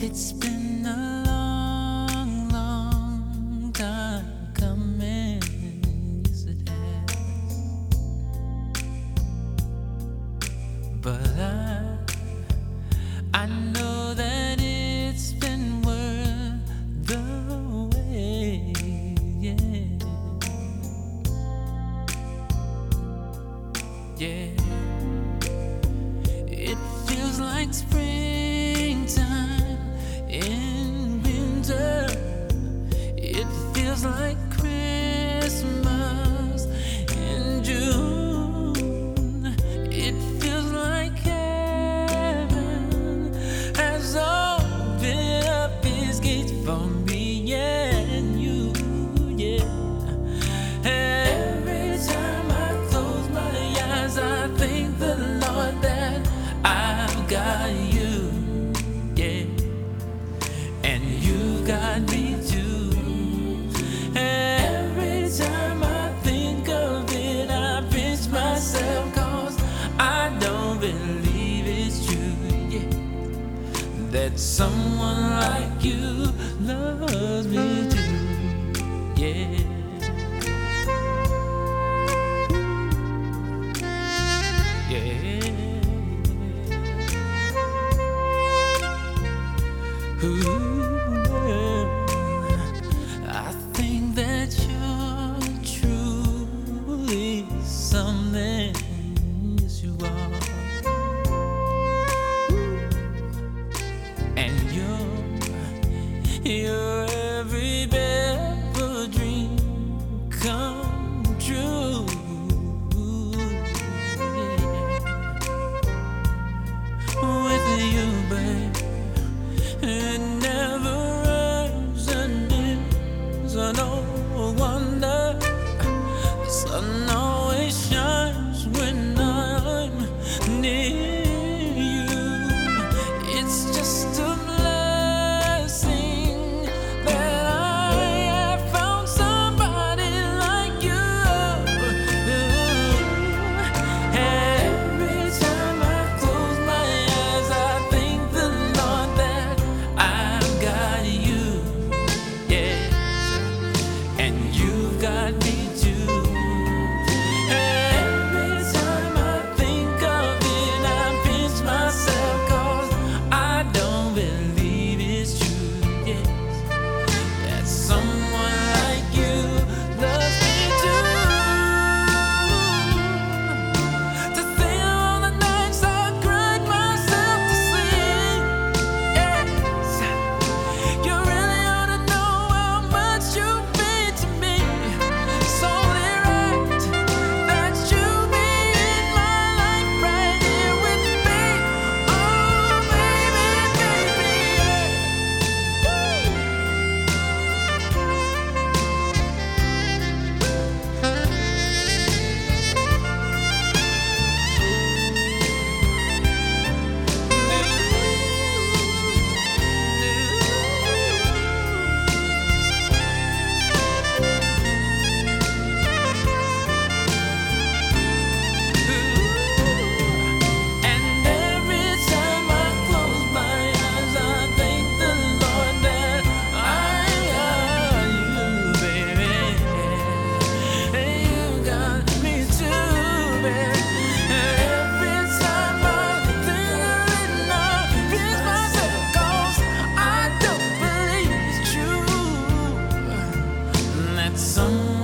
It's been a long, long time coming. Yes, it has. But I, I know that it's been worth the wait. Yeah. Yeah. It feels like spring. That someone like you loves me too. Yeah. Your every devil dream come true. Yeah. With you, babe, it never and wonder. The sun always shines when I'm near. that.